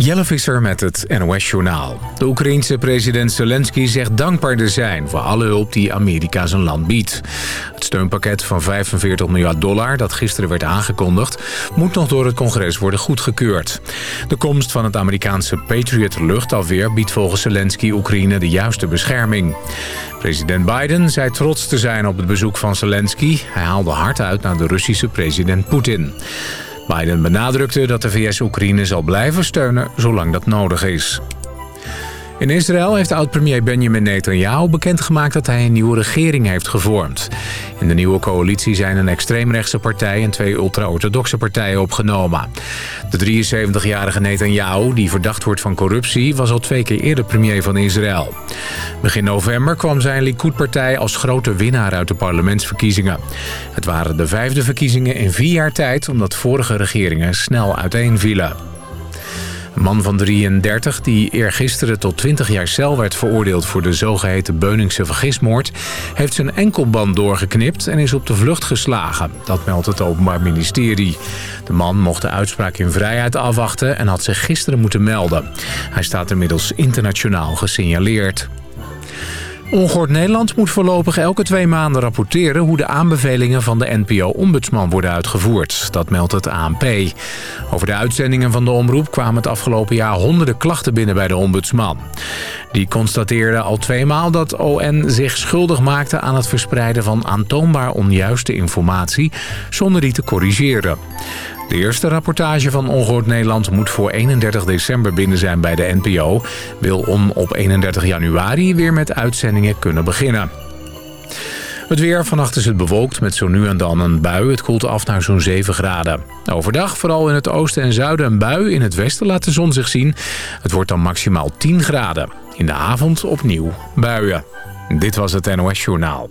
Jelle Visser met het NOS-journaal. De Oekraïense president Zelensky zegt dankbaar te zijn... voor alle hulp die Amerika zijn land biedt. Het steunpakket van 45 miljard dollar dat gisteren werd aangekondigd... moet nog door het congres worden goedgekeurd. De komst van het Amerikaanse Patriot luchtafweer... biedt volgens Zelensky Oekraïne de juiste bescherming. President Biden zei trots te zijn op het bezoek van Zelensky. Hij haalde hard uit naar de Russische president Poetin. Biden benadrukte dat de VS Oekraïne zal blijven steunen zolang dat nodig is. In Israël heeft oud-premier Benjamin Netanyahu bekendgemaakt dat hij een nieuwe regering heeft gevormd. In de nieuwe coalitie zijn een extreemrechtse partij en twee ultra-orthodoxe partijen opgenomen. De 73-jarige Netanyahu, die verdacht wordt van corruptie, was al twee keer eerder premier van Israël. Begin november kwam zijn Likud-partij als grote winnaar uit de parlementsverkiezingen. Het waren de vijfde verkiezingen in vier jaar tijd omdat vorige regeringen snel uiteenvielen. Man van 33 die eergisteren tot 20 jaar cel werd veroordeeld... voor de zogeheten Beuningse vergismoord... heeft zijn enkelband doorgeknipt en is op de vlucht geslagen. Dat meldt het Openbaar Ministerie. De man mocht de uitspraak in vrijheid afwachten... en had zich gisteren moeten melden. Hij staat inmiddels internationaal gesignaleerd. Ongehoord Nederland moet voorlopig elke twee maanden rapporteren... hoe de aanbevelingen van de NPO-ombudsman worden uitgevoerd. Dat meldt het ANP. Over de uitzendingen van de omroep kwamen het afgelopen jaar... honderden klachten binnen bij de ombudsman. Die constateerde al tweemaal dat ON zich schuldig maakte... aan het verspreiden van aantoonbaar onjuiste informatie... zonder die te corrigeren. De eerste rapportage van Ongehoord Nederland moet voor 31 december binnen zijn bij de NPO. Wil om op 31 januari weer met uitzendingen kunnen beginnen. Het weer, vannacht is het bewolkt met zo nu en dan een bui. Het koelt af naar zo'n 7 graden. Overdag, vooral in het oosten en zuiden een bui. In het westen laat de zon zich zien. Het wordt dan maximaal 10 graden. In de avond opnieuw buien. Dit was het NOS Journaal.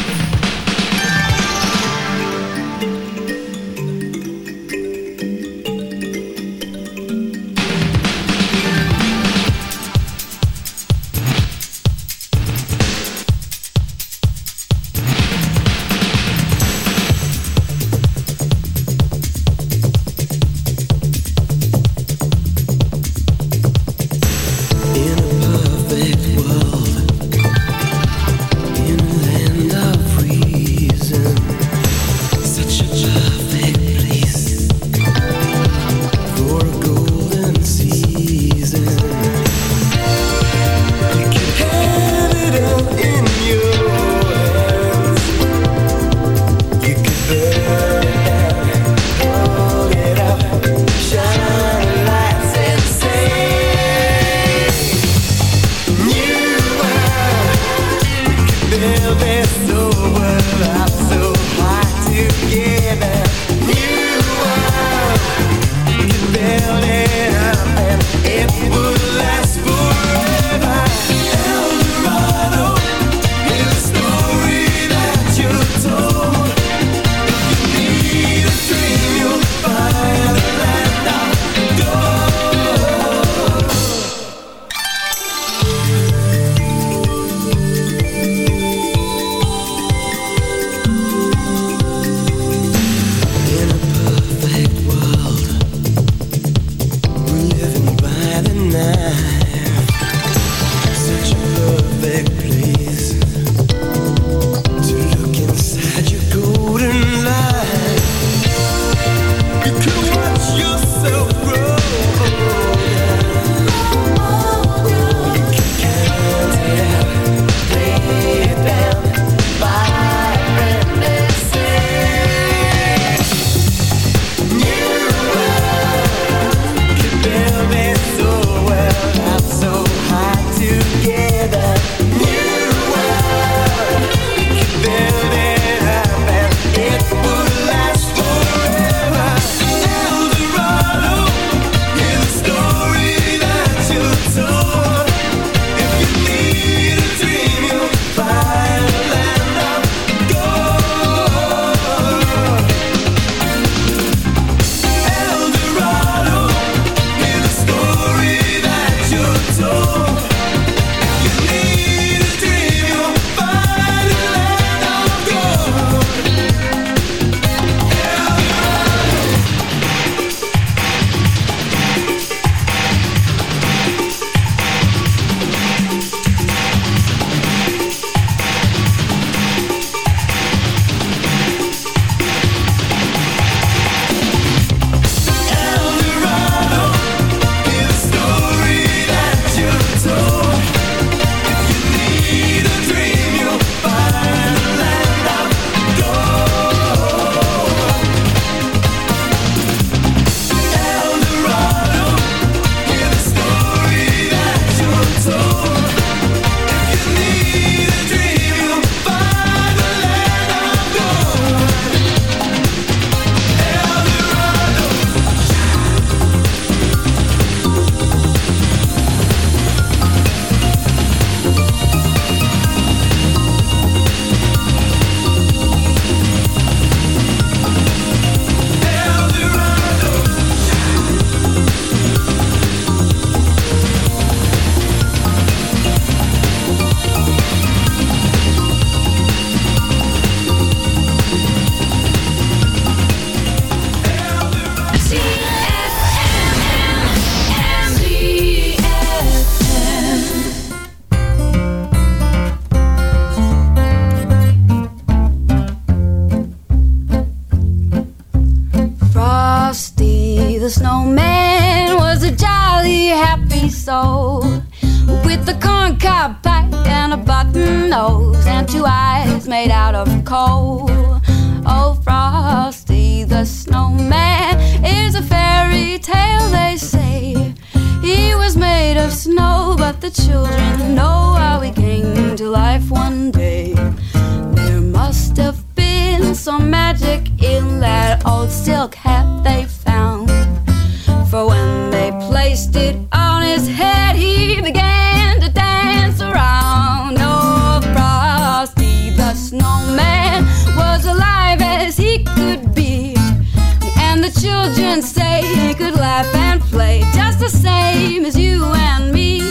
children say he could laugh and play just the same as you and me.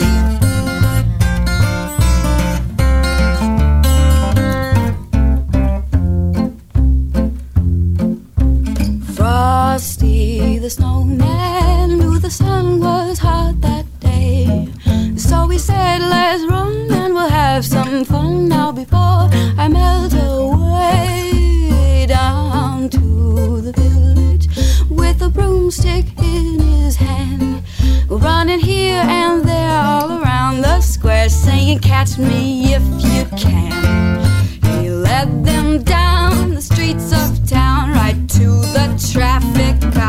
Frosty the snowman knew the sun was hot that day. So he said, Let's run and we'll have some fun now before I melt away. broomstick in his hand, running here and there all around the square, saying, Catch me if you can. He led them down the streets of town, right to the traffic.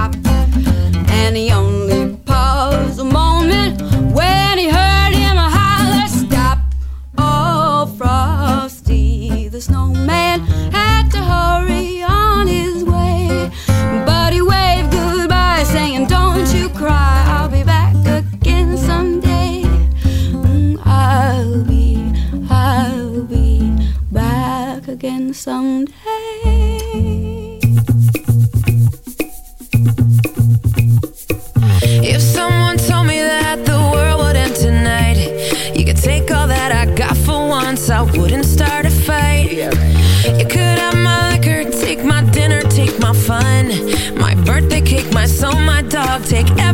Take every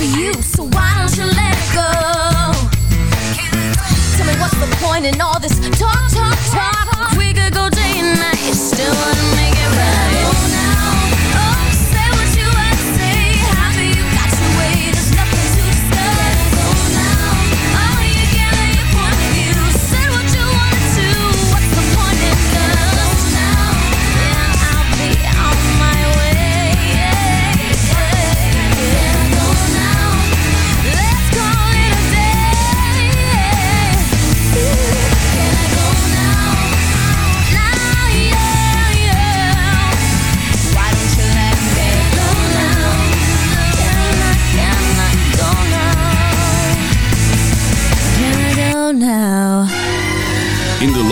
for you, so why don't you let it go? Tell me what's the point in all this talk, talk, talk? We could go day and night, still wanna make it right.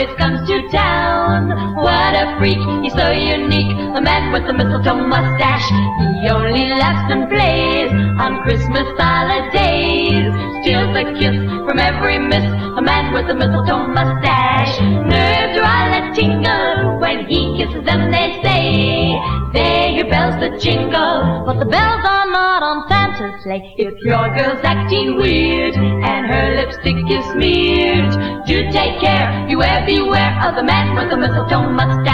always comes to town. What a freak, he's so unique. The man with the mistletoe mustache. He only laughs and plays on Christmas holidays. Steals a kiss from every miss. A man with a mistletoe mustache. Nerves are all a tingle when he kisses them. They say they hear bells that jingle, but the bells are not on time. If your girl's acting weird and her lipstick is smeared, do take care. You beware of the man with the mistletoe mustache.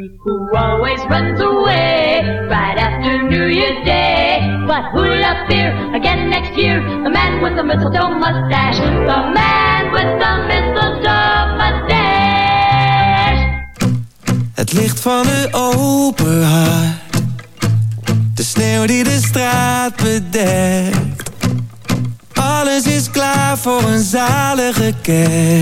who always runs away right after New Year's Day. But who'll appear again next year? The man with the mistletoe mustache. The man with the mistletoe mustache. Het licht van de open haard. De sneeuw die de straat bedekt. Alles is klaar voor een zalige kerst.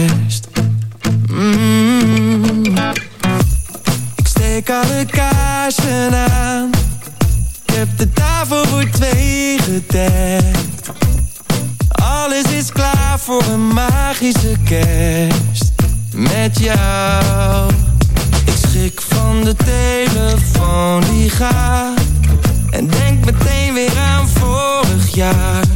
mirar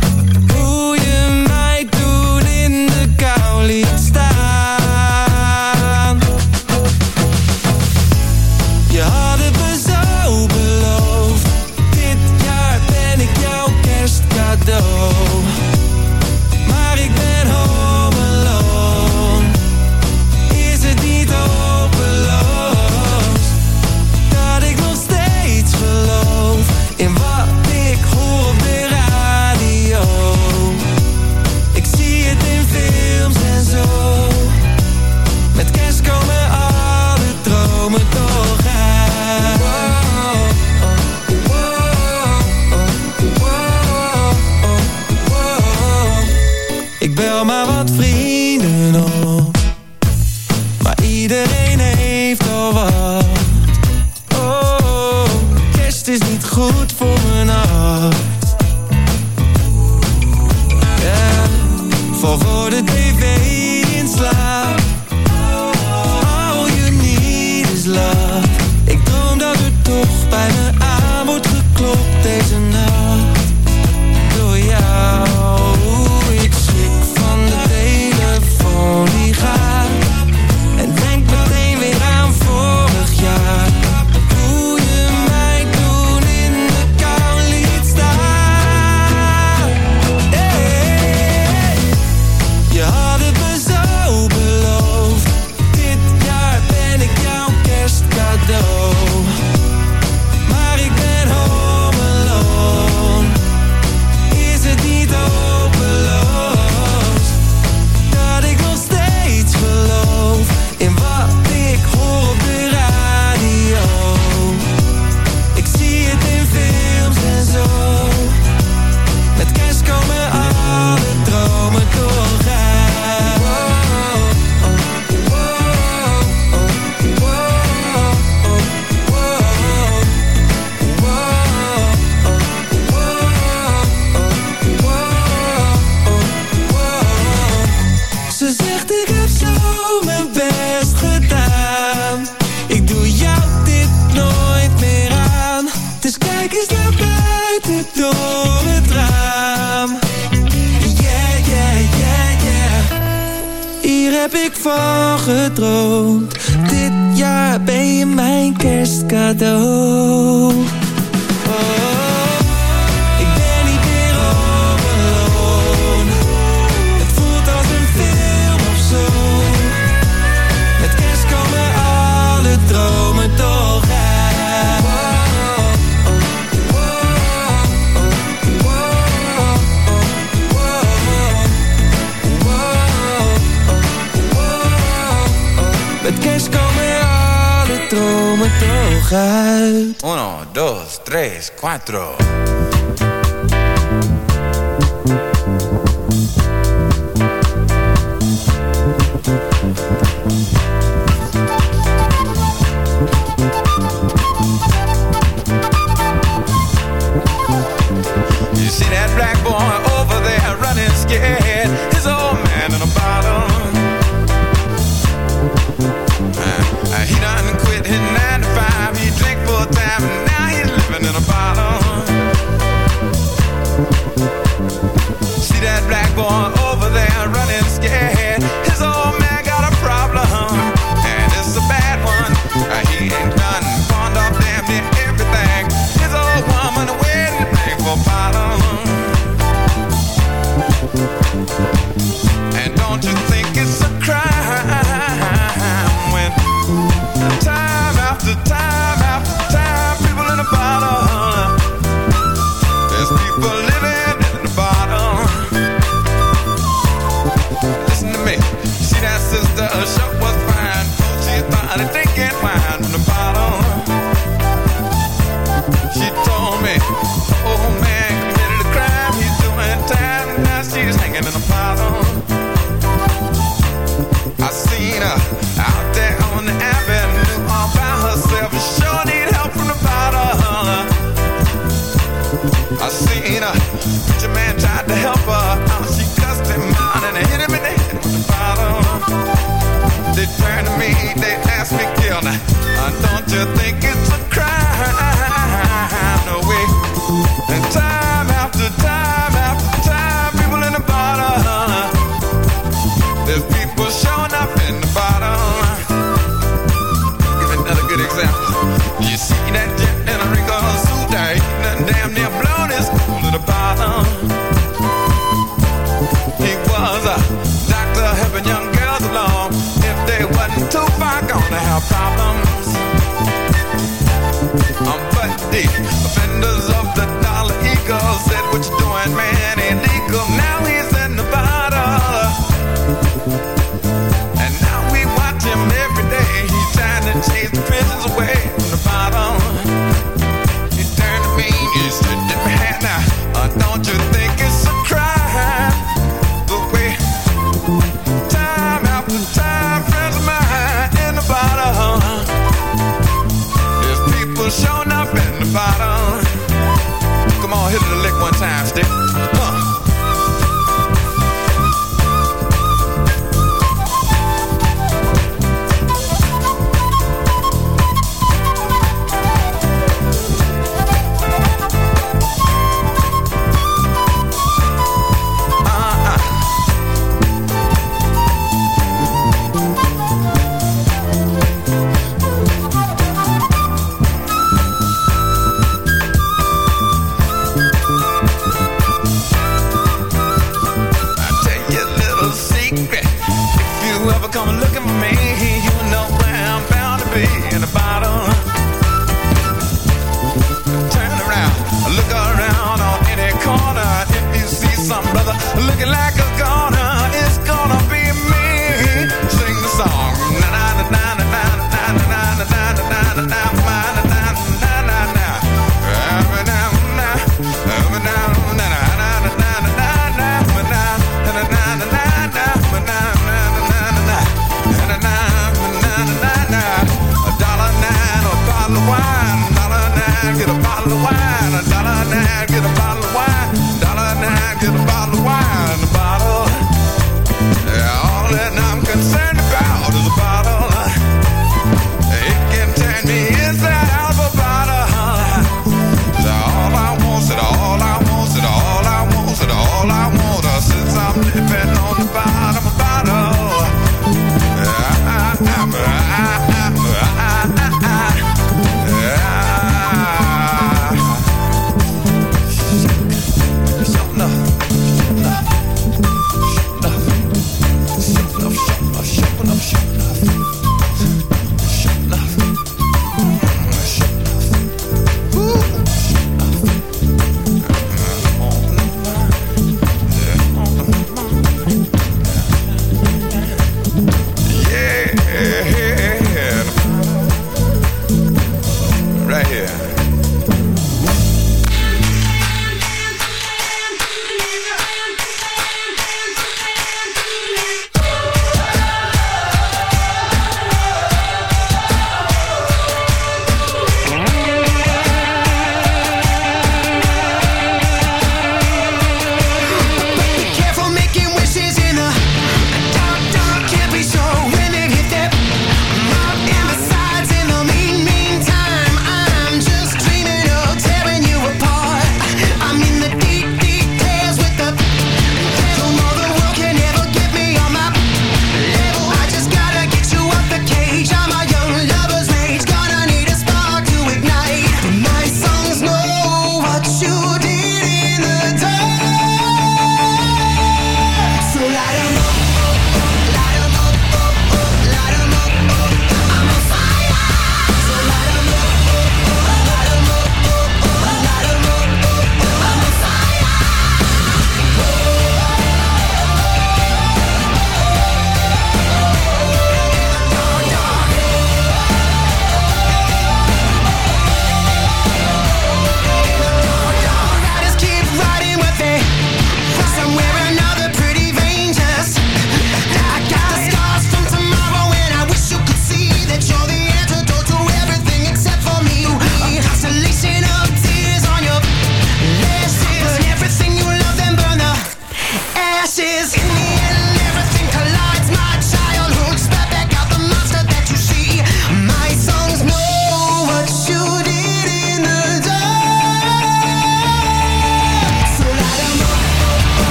cuatro. See that black boy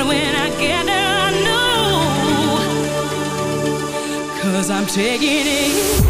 But when I get there, I know. Cause I'm taking it.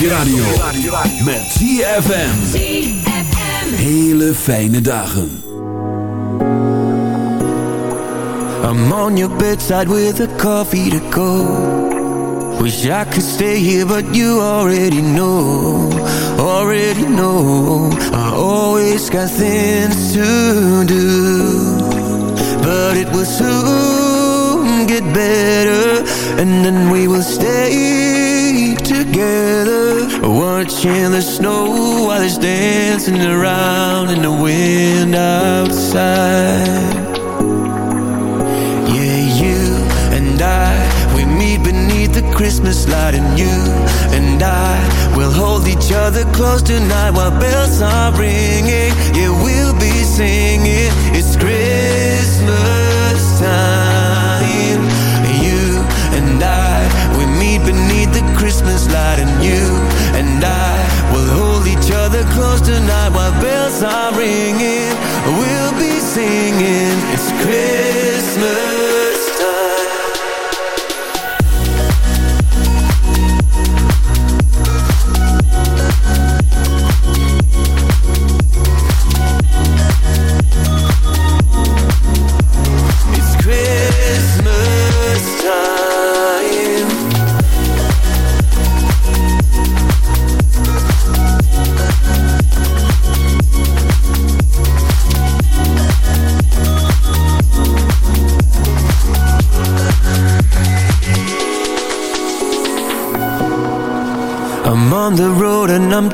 Je radio. Met ZFM. Hele fijne dagen. I'm on your bedside with a coffee to go. Wish I could stay here, but you already know. Already know. I always got things to do. But it will soon get better. And then we will stay together Watching the snow while it's dancing around in the wind outside. Yeah, you and I, we meet beneath the Christmas light And you and I will hold each other close tonight While bells are ringing, yeah, we'll be singing It's Christmas time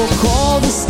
will call the